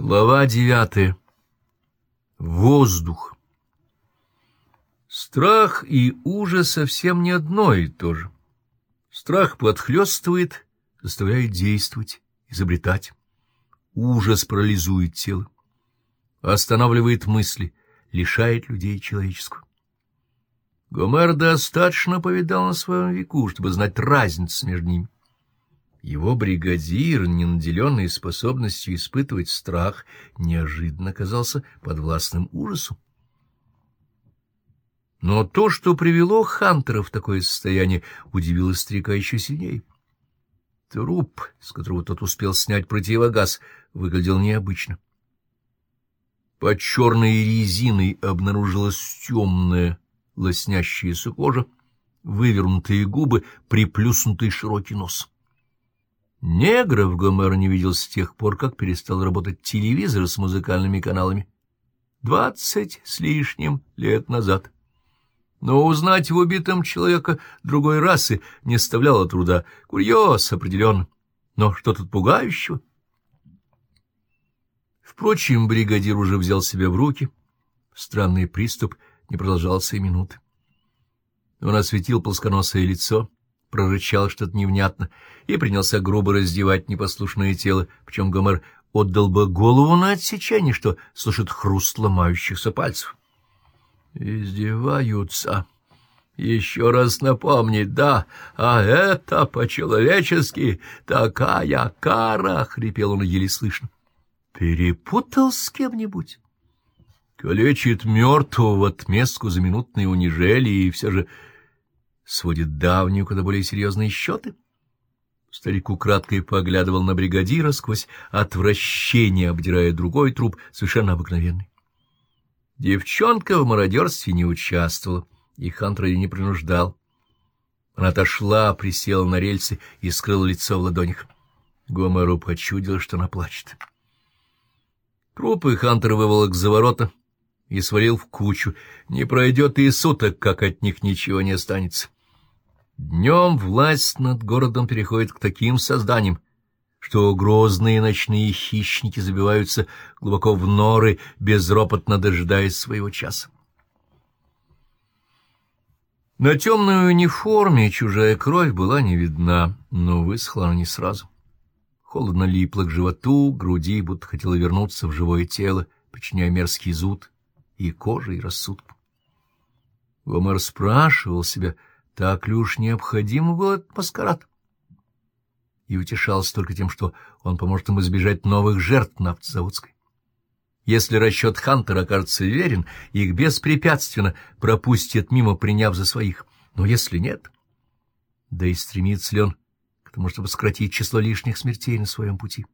Глава девятая. Воздух. Страх и ужас совсем не одно и то же. Страх подхлёстывает, заставляет действовать, изобретать. Ужас парализует тело, останавливает мысли, лишает людей человеческого. Гомер достаточно повидал на своем веку, чтобы знать разницу между ними. Его бригадир, не наделенный способностью испытывать страх, неожиданно оказался подвластным ужасу. Но то, что привело Хантера в такое состояние, удивило старика еще сильнее. Труп, с которого тот успел снять противогаз, выглядел необычно. Под черной резиной обнаружилась темная лоснящаяся кожа, вывернутые губы, приплюснутый широкий нос. Негров Гомер не видел с тех пор, как перестал работать телевизор с музыкальными каналами. Двадцать с лишним лет назад. Но узнать в убитом человека другой расы не оставляло труда. Курьез, определенно. Но что тут пугающего? Впрочем, бригадир уже взял себя в руки. Странный приступ не продолжался и минуты. Он осветил плосконосое лицо, прорычал что-то невнятно и принялся грубо раздевать непослушное тело, причем Гомер отдал бы голову на отсечение, что слышит хруст ломающихся пальцев. Издеваются. Еще раз напомни, да, а это по-человечески такая кара, — хрипел он еле слышно. Перепутал с кем-нибудь? Калечит мертвого в отместку за минутные унижения и все же сводит давнюю, куда более серьезные счеты. Старик украдкой поглядывал на бригадира сквозь отвращение, обдирая другой труп, совершенно обыкновенный. Девчонка в мародерстве не участвовала, и Хантер ее не принуждал. Она отошла, присела на рельсы и скрыла лицо в ладонях. Гомеру почудило, что она плачет. Трупы Хантер выволок за ворота и свалил в кучу. Не пройдет и суток, как от них ничего не останется. Днем власть над городом переходит к таким созданиям, что грозные ночные хищники забиваются глубоко в норы, безропотно дожидаясь своего часа. На темной униформе чужая кровь была не видна, но высохла она не сразу. Холодно липло к животу, груди, будто хотела вернуться в живое тело, причиняя мерзкий зуд и коже, и рассудку. Гомер спрашивал себя — так ли уж необходим был этот маскарад? И утешался только тем, что он поможет им избежать новых жертв на автозаводской. Если расчет Хантера окажется верен, их беспрепятственно пропустят мимо, приняв за своих. Но если нет, да и стремится ли он к тому, чтобы сократить число лишних смертей на своем пути?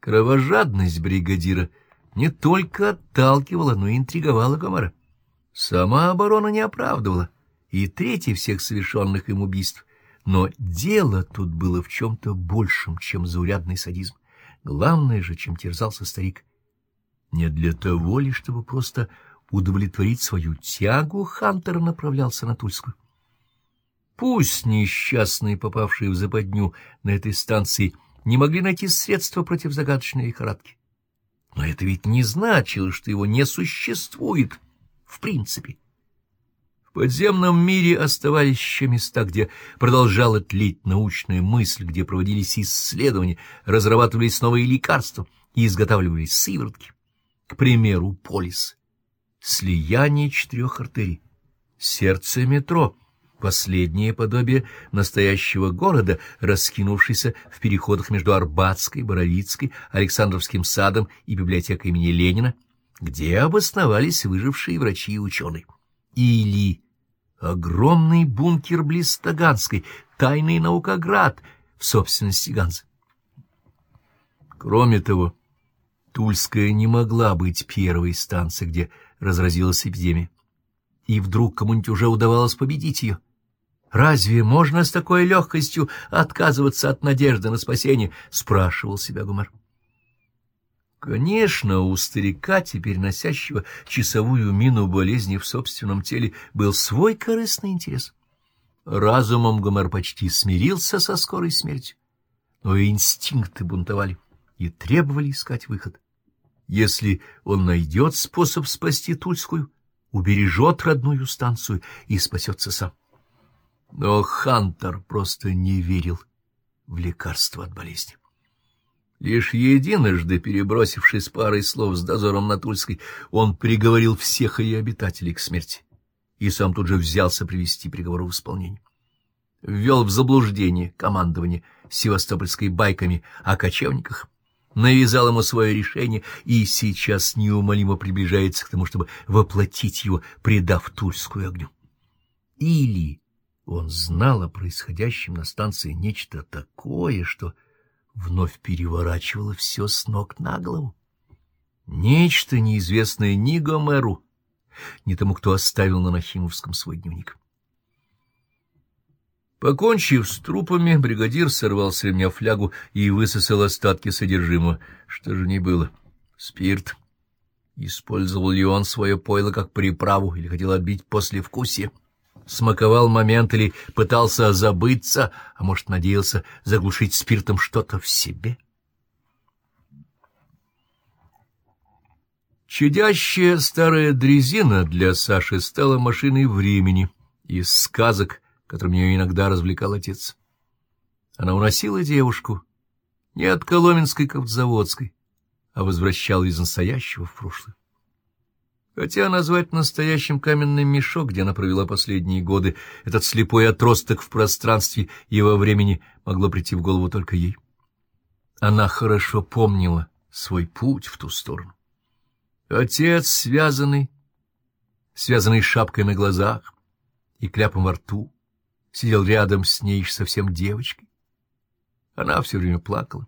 Кровожадность бригадира не только отталкивала, но и интриговала Гомера. Сама оборона не оправдывала и третий всех совершенных им убийств. Но дело тут было в чем-то большем, чем заурядный садизм. Главное же, чем терзался старик, не для того ли, чтобы просто удовлетворить свою тягу, Хантер направлялся на Тульскую. Пусть несчастные, попавшие в западню на этой станции, не могли найти средства против загадочной лихорадки. Но это ведь не значило, что его не существует в принципе. В подземном мире оставались еще места, где продолжала тлеть научная мысль, где проводились исследования, разрабатывались новые лекарства и изготавливались сыворотки. К примеру, полис. Слияние четырех артерий. Сердце метро. Последнее подобие настоящего города, раскинувшийся в переходах между Арбатской, Боровицкой, Александровским садом и библиотекой имени Ленина, где обосновались выжившие врачи и ученые или огромный бункер близ Таганской, тайный наукоград в собственности Ганзы. Кроме того, Тульская не могла быть первой станцией, где разразилась эпидемия. И вдруг кому-нибудь уже удавалось победить ее. «Разве можно с такой легкостью отказываться от надежды на спасение?» — спрашивал себя Гумар. Конечно, у старика, теперь носящего часовую мину болезни в собственном теле, был свой корыстный интерес. Разумом Гомер почти смирился со скорой смертью, но и инстинкты бунтовали, и требовали искать выход. Если он найдет способ спасти Тульскую, убережет родную станцию и спасется сам. Но Хантер просто не верил в лекарство от болезни. Лишь единожды, перебросившись парой слов с дозором на Тульской, он приговорил всех ее обитателей к смерти и сам тут же взялся привести приговор в исполнение. Ввел в заблуждение командование севастопольской байками о кочевниках, навязал ему свое решение и сейчас неумолимо приближается к тому, чтобы воплотить его, предав Тульскую огню. Или он знал о происходящем на станции нечто такое, что вновь переворачивало все с ног на голову. Нечто неизвестное ни Гомеру, ни тому, кто оставил на Нахимовском свой дневник. Покончив с трупами, бригадир сорвал с ремня флягу и высосал остатки содержимого. Что же не было? Спирт. Использовал ли он свое пойло как приправу или хотел отбить послевкусие? Смаковал момент или пытался забыться, а может, надеялся заглушить спиртом что-то в себе? Чудящая старая дрезина для Саши стала машиной времени из сказок, которым ее иногда развлекал отец. Она уносила девушку не от Коломенской к Автозаводской, а возвращала из настоящего в прошлое. Хотя назвать настоящим каменный мешок, где она провела последние годы, этот слепой отросток в пространстве и во времени могло прийти в голову только ей. Она хорошо помнила свой путь в ту сторону. Отец, связанный, связанный шапкой на глазах и кляпом во рту, сидел рядом с ней совсем девочкой. Она все время плакала.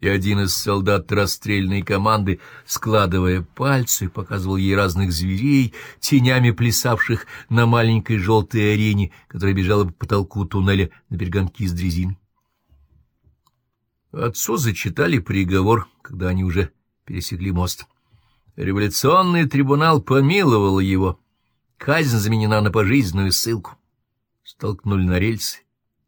И один из солдат расстрельной команды, складывая пальцы, показывал ей разных зверей, тенями плясавших на маленькой желтой арене, которая бежала по потолку туннеля на перегонки с дрезиной. Отцу зачитали приговор, когда они уже пересекли мост. Революционный трибунал помиловал его. Казнь заменена на пожизненную ссылку столкнули на рельсы,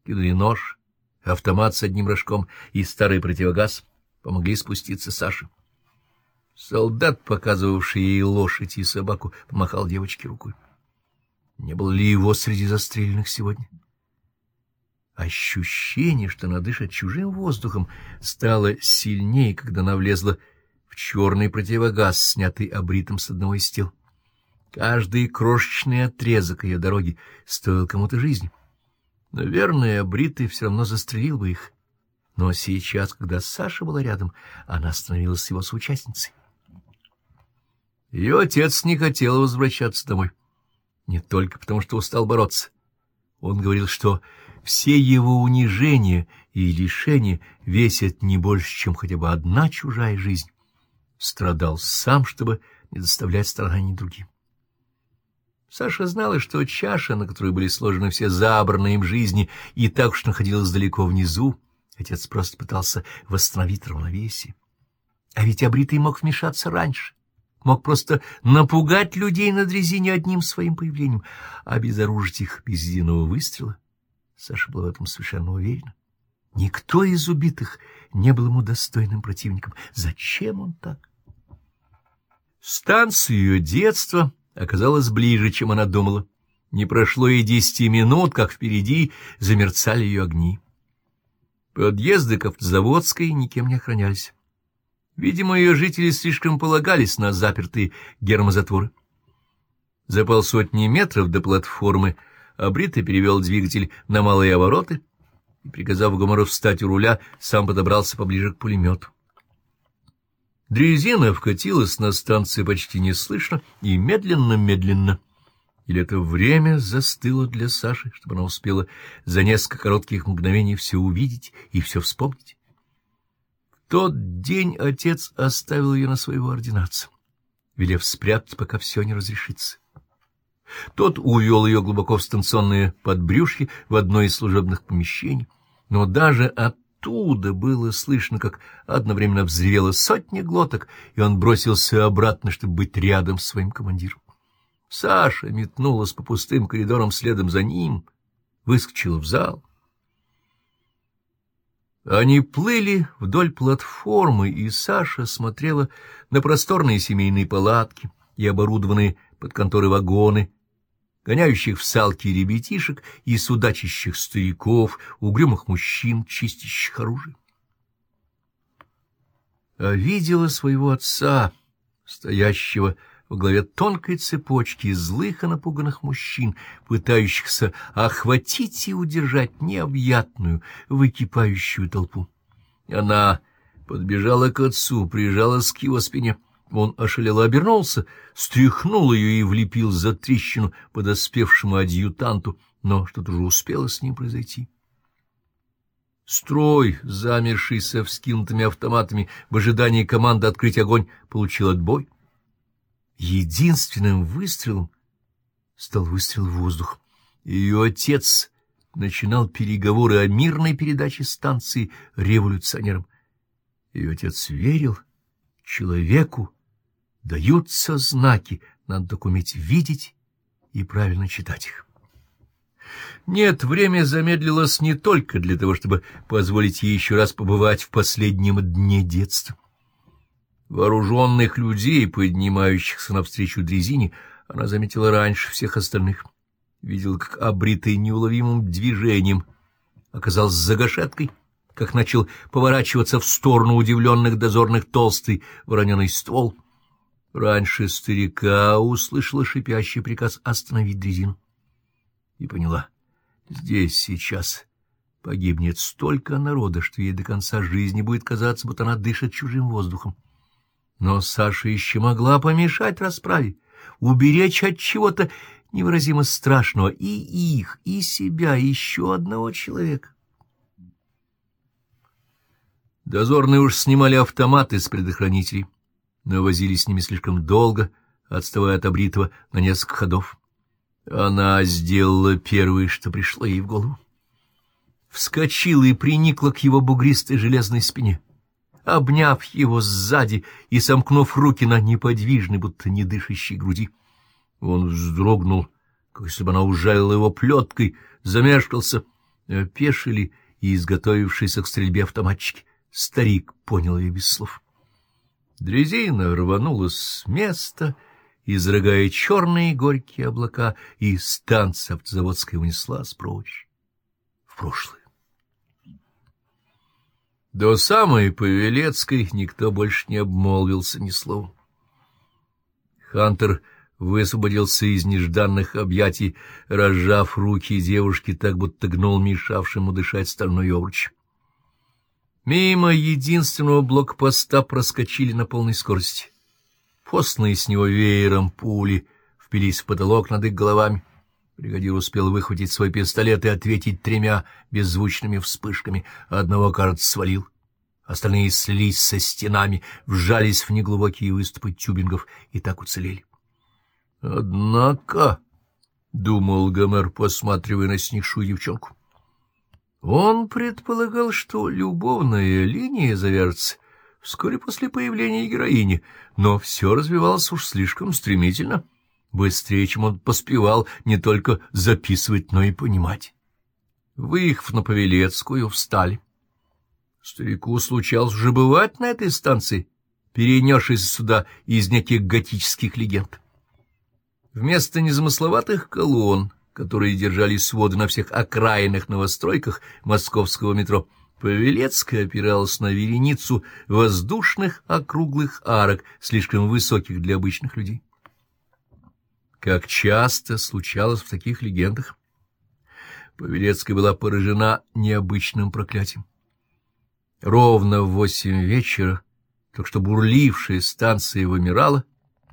кинули нож, автомат с одним рожком и старый противогаз, помогли спуститься Саше. Солдат, показывавший ей лошадь и собаку, помахал девочке рукой. Не было ли его среди застреленных сегодня? Ощущение, что она дышит чужим воздухом, стало сильнее, когда она влезла в черный противогаз, снятый обритым с одного из тел. Каждый крошечный отрезок ее дороги стоил кому-то жизни. Наверное, бритый все равно застрелил бы их. Но сейчас, когда Саша была рядом, она становилась его соучастницей. Ее отец не хотел возвращаться домой. Не только потому, что устал бороться. Он говорил, что все его унижения и лишения весят не больше, чем хотя бы одна чужая жизнь. Страдал сам, чтобы не доставлять страданий другим. Саша знала, что чаша, на которой были сложены все забранные им жизни, и так уж находилась далеко внизу. Отец просто пытался восстановить равновесие. А ведь обритый мог вмешаться раньше, мог просто напугать людей на дрезине одним своим появлением, обезоружить их без единого выстрела. Саша была в этом совершенно уверена. Никто из убитых не был ему достойным противником. Зачем он так? Станцию ее детства оказалось ближе, чем она думала. Не прошло и десяти минут, как впереди замерцали ее огни. Подъезды к автозаводской никем не охранялись. Видимо, ее жители слишком полагались на запертые гермозатворы. За полсотни метров до платформы Абрита перевел двигатель на малые обороты и, приказав Гомору встать у руля, сам подобрался поближе к пулемету. Дрезина вкатилась на станцию почти неслышно и медленно-медленно. Или это время застыло для Саши, чтобы она успела за несколько коротких мгновений все увидеть и все вспомнить? В тот день отец оставил ее на своего ординацию, велев спрятать, пока все не разрешится. Тот увел ее глубоко в станционные подбрюшки в одно из служебных помещений, но даже от оттуда было слышно, как одновременно взревело сотни глоток, и он бросился обратно, чтобы быть рядом с своим командиром. Саша метнулась по пустым коридорам следом за ним, выскочила в зал. Они плыли вдоль платформы, и Саша смотрела на просторные семейные палатки и оборудованные под конторы вагоны, гоняющих в салки ребятишек и судачащих стариков, угрюмых мужчин, чистящих оружие. А видела своего отца, стоящего во главе тонкой цепочки злых и напуганных мужчин, пытающихся охватить и удержать необъятную, выкипающую толпу. Она подбежала к отцу, прижалась к его спине. Он ошалело обернулся, стряхнул ее и влепил за трещину подоспевшему адъютанту, но что-то уже успело с ним произойти. Строй, замерший со вскинутыми автоматами в ожидании команды открыть огонь, получил отбой — Единственным выстрелом стал выстрел в воздух. Ее отец начинал переговоры о мирной передаче станции революционерам. Ее отец верил, человеку даются знаки, надо только видеть и правильно читать их. Нет, время замедлилось не только для того, чтобы позволить ей еще раз побывать в последнем дне детства. Вооруженных людей, поднимающихся навстречу дрезине, она заметила раньше всех остальных. Видела, как обритый неуловимым движением оказался за гашеткой, как начал поворачиваться в сторону удивленных дозорных толстый вороненый ствол. Раньше старика услышала шипящий приказ остановить дрезину. И поняла, здесь сейчас погибнет столько народа, что ей до конца жизни будет казаться, будто она дышит чужим воздухом. Но Саша еще могла помешать расправе, уберечь от чего-то невыразимо страшного и их, и себя, и еще одного человека. Дозорные уж снимали автоматы с предохранителей, но возили с ними слишком долго, отставая от обритого на несколько ходов. Она сделала первое, что пришло ей в голову. Вскочила и приникла к его бугристой железной спине обняв его сзади и сомкнув руки на неподвижной, будто не дышащей груди. Он вздрогнул, как если бы она ужалила его плеткой, замешкался, опешили и изготовившиеся к стрельбе автоматчики. Старик понял ее без слов. Дрезина рванулась с места, изрыгая черные горькие облака, и станция автозаводская унеслась прочь, в прошлое. До самой Павелецкой никто больше не обмолвился ни словом. Хантер высвободился из нежданных объятий, разжав руки девушки, так будто гнул мешавшему дышать стальной обруч. Мимо единственного блокпоста проскочили на полной скорости. Постные с него веером пули впились в потолок над их головами. Бригадир успел выхватить свой пистолет и ответить тремя беззвучными вспышками. Одного, кажется, свалил. Остальные слились со стенами, вжались в неглубокие выступы тюбингов и так уцелели. — Однако, — думал Гомер, посматривая на снившую девчонку, — он предполагал, что любовная линия завяжется вскоре после появления героини, но все развивалось уж слишком стремительно. — быстрее, чем он поспевал не только записывать, но и понимать. Выехав на Павелецкую, встали. Старику случалось уже бывать на этой станции, перенесшись сюда из неких готических легенд. Вместо незамысловатых колонн, которые держали своды на всех окраинных новостройках московского метро, Павелецкая опиралась на вереницу воздушных округлых арок, слишком высоких для обычных людей как часто случалось в таких легендах. Павелецкая была поражена необычным проклятием. Ровно в восемь вечера только что бурлившая станция вымирала,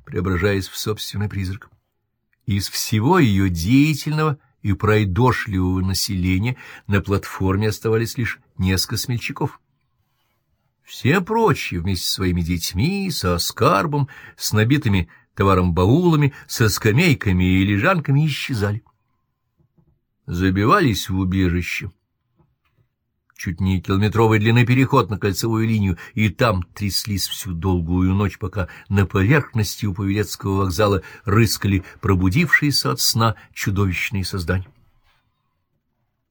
преображаясь в собственный призрак. Из всего ее деятельного и пройдошливого населения на платформе оставались лишь несколько смельчаков. Все прочие вместе со своими детьми, со скарбом, с набитыми товаром баулами, со скамейками и лежанками исчезали. Забивались в убежище. Чуть не километровой длины переход на кольцевую линию, и там тряслись всю долгую ночь, пока на поверхности у Павелецкого вокзала рыскали пробудившиеся от сна чудовищные создания.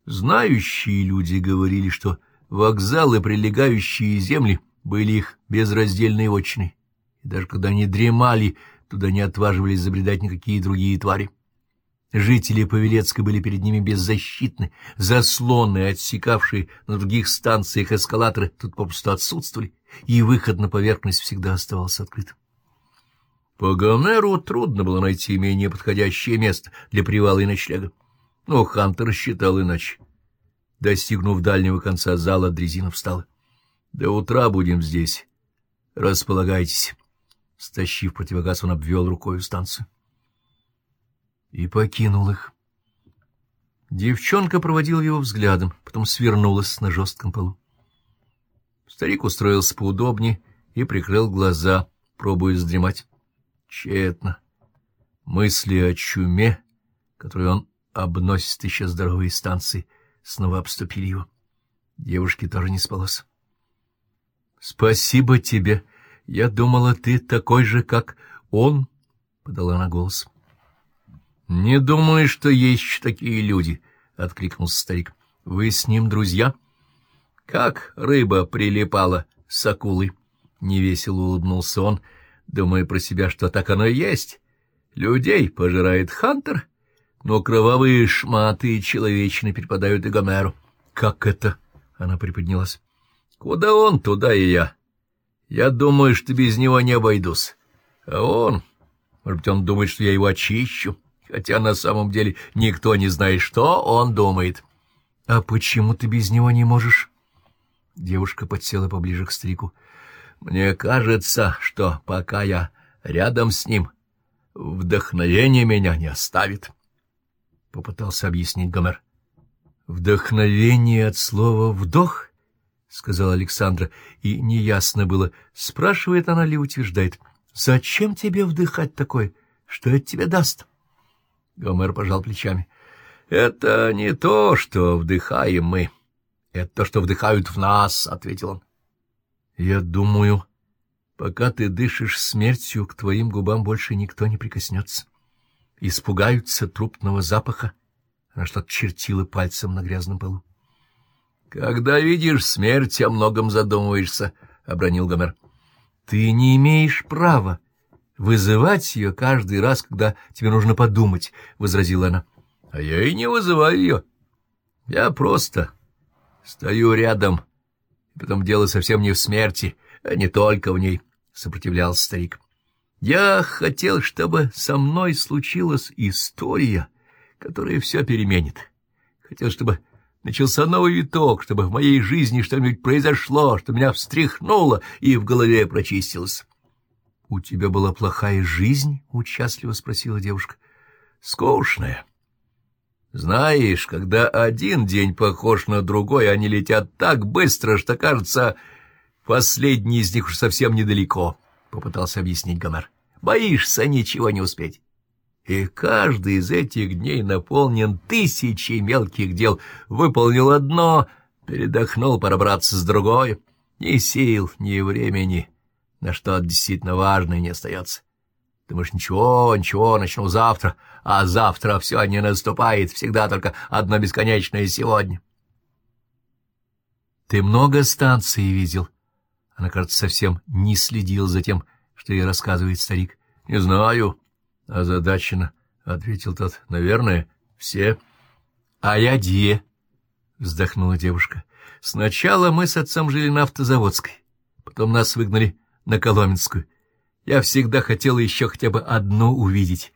Знающие люди говорили, что вокзал и прилегающие земли были их безраздельной отчиной, и даже когда они дремали, туда не отваживались забредать никакие другие твари. Жители Павелецка были перед ними беззащитны, заслонные, отсекавшие на других станциях эскалаторы тут попросту отсутствовали, и выход на поверхность всегда оставался открытым. По Гомеру трудно было найти менее подходящее место для привала и ночлега, но Хантер считал иначе. Достигнув дальнего конца зала, дрезина встала. — До утра будем здесь. Располагайтесь. Стащив противогаз, он обвел рукой станцию и покинул их. Девчонка проводила его взглядом, потом свернулась на жестком полу. Старик устроился поудобнее и прикрыл глаза, пробуя сдремать. Тщетно. Мысли о чуме, которую он обносит еще здоровые станции, снова обступили его. Девушке тоже не спалось. — Спасибо тебе. Я думала, ты такой же, как он, — подала она голос. —— Не думаю, что есть такие люди, — откликнулся старик. — Вы с ним друзья? — Как рыба прилипала с акулой. Невесело улыбнулся он, думая про себя, что так оно и есть. Людей пожирает Хантер, но кровавые шматы человечины перепадают и Гомеру. — Как это? — она приподнялась. — Куда он, туда и я. Я думаю, что без него не обойдусь. А он... Может быть, он думает, что я его очищу? — хотя на самом деле никто не знает, что он думает. — А почему ты без него не можешь? Девушка подсела поближе к стрику. — Мне кажется, что пока я рядом с ним, вдохновение меня не оставит. Попытался объяснить Гомер. — Вдохновение от слова «вдох»? — сказала Александра, и неясно было, спрашивает она ли утверждает. — Зачем тебе вдыхать такое? Что это тебе даст? — Гомер пожал плечами. — Это не то, что вдыхаем мы. Это то, что вдыхают в нас, — ответил он. — Я думаю, пока ты дышишь смертью, к твоим губам больше никто не прикоснется. Испугаются трупного запаха. Она что-то чертила пальцем на грязном полу. — Когда видишь смерть, о многом задумываешься, — обронил Гомер. — Ты не имеешь права вызывать ее каждый раз, когда тебе нужно подумать, — возразила она. — А я и не вызываю ее. Я просто стою рядом, потом дело совсем не в смерти, а не только в ней, — сопротивлялся старик. Я хотел, чтобы со мной случилась история, которая все переменит. Хотел, чтобы начался новый виток, чтобы в моей жизни что-нибудь произошло, что меня встряхнуло и в голове прочистилось. — У тебя была плохая жизнь? — участливо спросила девушка. — Скучная. Знаешь, когда один день похож на другой, они летят так быстро, что, кажется, последний из них уж совсем недалеко, — попытался объяснить Гомер. — Боишься ничего не успеть. И каждый из этих дней наполнен тысячей мелких дел. Выполнил одно, передохнул, пора браться с другой. Ни сил, ни времени на что действительно важное не остается. Думаешь, ничего, ничего, начну завтра, а завтра все не наступает, всегда только одно бесконечное сегодня. Ты много станций видел? Она, кажется, совсем не следил за тем, что ей рассказывает старик. — Не знаю, — озадаченно ответил тот. — Наверное, все. — А я где? — вздохнула девушка. — Сначала мы с отцом жили на автозаводской, потом нас выгнали на Коломенскую. Я всегда хотела еще хотя бы одну увидеть.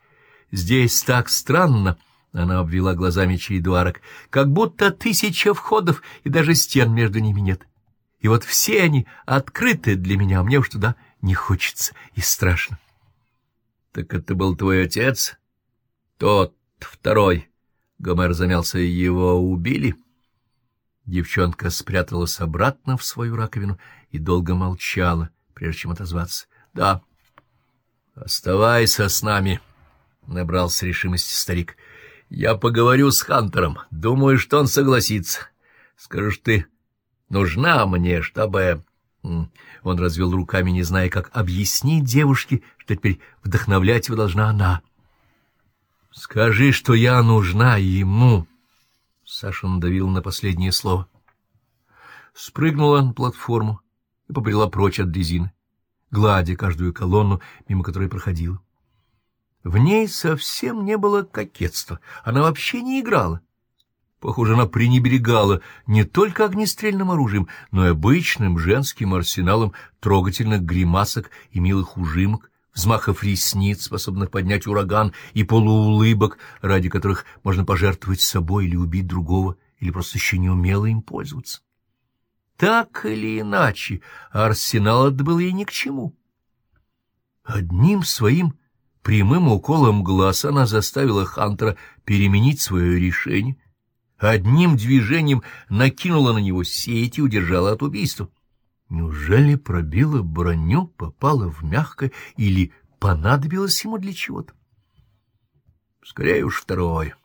Здесь так странно, — она обвела глазами череду арок, — как будто тысяча входов, и даже стен между ними нет. И вот все они открыты для меня, а мне уж туда не хочется и страшно. — Так это был твой отец? — Тот, второй. Гомер замялся, его убили? Девчонка спряталась обратно в свою раковину и долго молчала. — прежде чем отозваться. — Да. — Оставайся с нами, — набрался решимости старик. — Я поговорю с Хантером. Думаю, что он согласится. Скажешь, ты нужна мне, чтобы... Он развел руками, не зная, как объяснить девушке, что теперь вдохновлять его должна она. — Скажи, что я нужна ему. Саша надавил на последнее слово. спрыгнула на платформу и побрела прочь от дрезины, гладя каждую колонну, мимо которой проходила. В ней совсем не было кокетства, она вообще не играла. Похоже, она пренебрегала не только огнестрельным оружием, но и обычным женским арсеналом трогательных гримасок и милых ужимок, взмахов ресниц, способных поднять ураган, и полуулыбок, ради которых можно пожертвовать собой или убить другого, или просто еще не умело им пользоваться. Так или иначе, арсенал это был ей ни к чему. Одним своим прямым уколом глаз она заставила Хантера переменить свое решение, одним движением накинула на него сеть и удержала от убийства. Неужели пробила броню, попала в мягкое или понадобилось ему для чего-то? Скорее уж второе.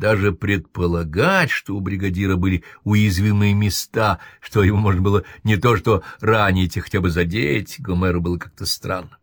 Даже предполагать, что у бригадира были уязвимые места, что ему можно было не то что ранить, а хотя бы задеть, Гомеру было как-то странно.